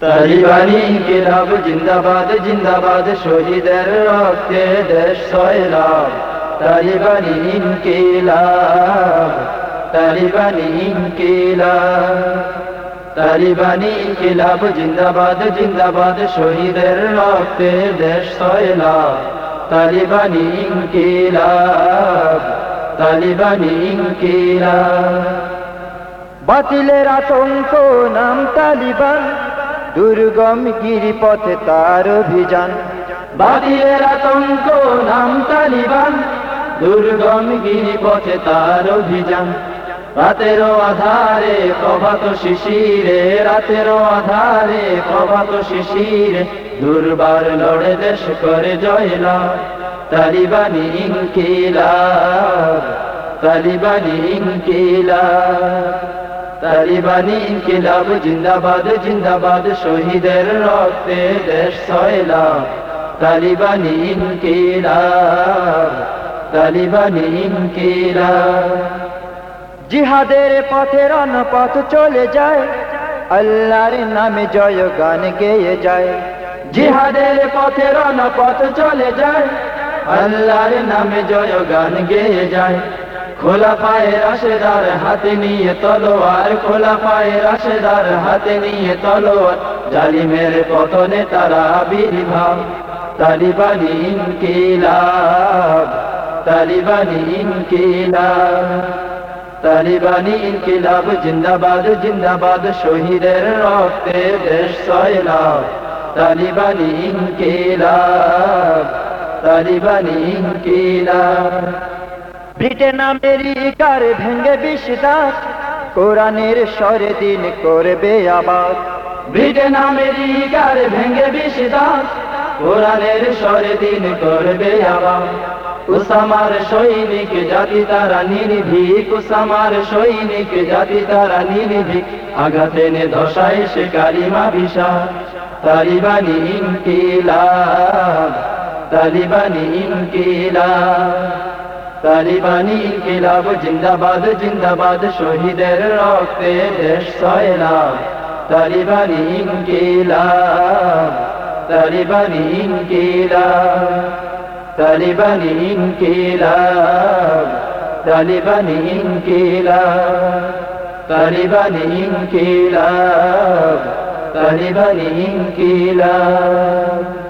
তালিবানি ইনকিলাব জিন্দাবাদ জিন্দাবাদ শহীদের রক্তে দেশ সয়লাব তালিবানি ইনকিলাব তালিবানি ইনকিলাব তালিবানি ইনকিলাব জিন্দাবাদ জিন্দাবাদ শহীদের রক্তে দেশ সয়লাব তালিবানি ইনকিলাব তালিবানি ইনকিলাব বাতিলের আতঙ্ক, নাম তালিবান। দুর্গম গিরিপথে তার অভিযান। বাতিলের আতঙ্ক নাম তালিবান। দুর্গম গিরিপথে তার অভিযান। রাতেরও আধারে প্রভাত শিশিরে রাতেরও আধারে প্রভাত শিশিরে, দুর্বার লড়ে দেশ করে জয়লা তালিবানি ইনকিলাব তালিবানি ইনকিলাব। তালিবানি ইনকিলাব, জিন্দাবাদ জিন্দাবাদ, শহীদের রক্তে দেশ তালিবানি তালিবানি জিহাদের পথ চলে যায়, আল্লাহর নামে জয় গান গেয়ে যায়। জিহাদের পথ চলে যায়, আল্লাহর নামে জয় গান গেয়ে যায়। খোলা পায়ের আশেদার হাতে নিয়ে খোলা পায়ের আশেদার হাতে নিয়ে তলোয়ার। জালিমের পতনে তারা আবির্ভাব তালিবানি ইনকিলাব তালিবানি ইনকিলাব তালিবানি ইনকিলাব। জিন্দাবাদ জিন্দাবাদ, শহীদের রক্তে দেশ সয়লাব। তালিবানি ইনকিলাব তালিবানি ইনকিলাব। ব্রিটেন, আমেরিকার ভেঙ্গে বিশ্বাস কোরআনের স্বরে দিন করবে আবার ব্রিটেন, আমেরিকার ভেঙ্গে বিশ্বাস কোরআনের স্বরে দিন করবে আবার উসামার সৈনিক জাতি তারা নির্ভীক। উসামার সৈনিক জাতি তারা নির্ভীক। আঘাতে নে ধসায় সে কালিমা বিশা তালিবানি ইনকিলাব। তালিবানি ইনকিলাব। তালিবানি ইনকিলাব, জিন্দাবাদ জিন্দাবাদ, শহীদের রক্তে দেশ সয়লাব তালিবানি ইনকিলাব তালিবানি ইনকিলাব তালিবানি ইনকিলাব তালিবানি ইনকিলাব তালিবানি ইনকিলাব তালিবানি ইনকিলাব।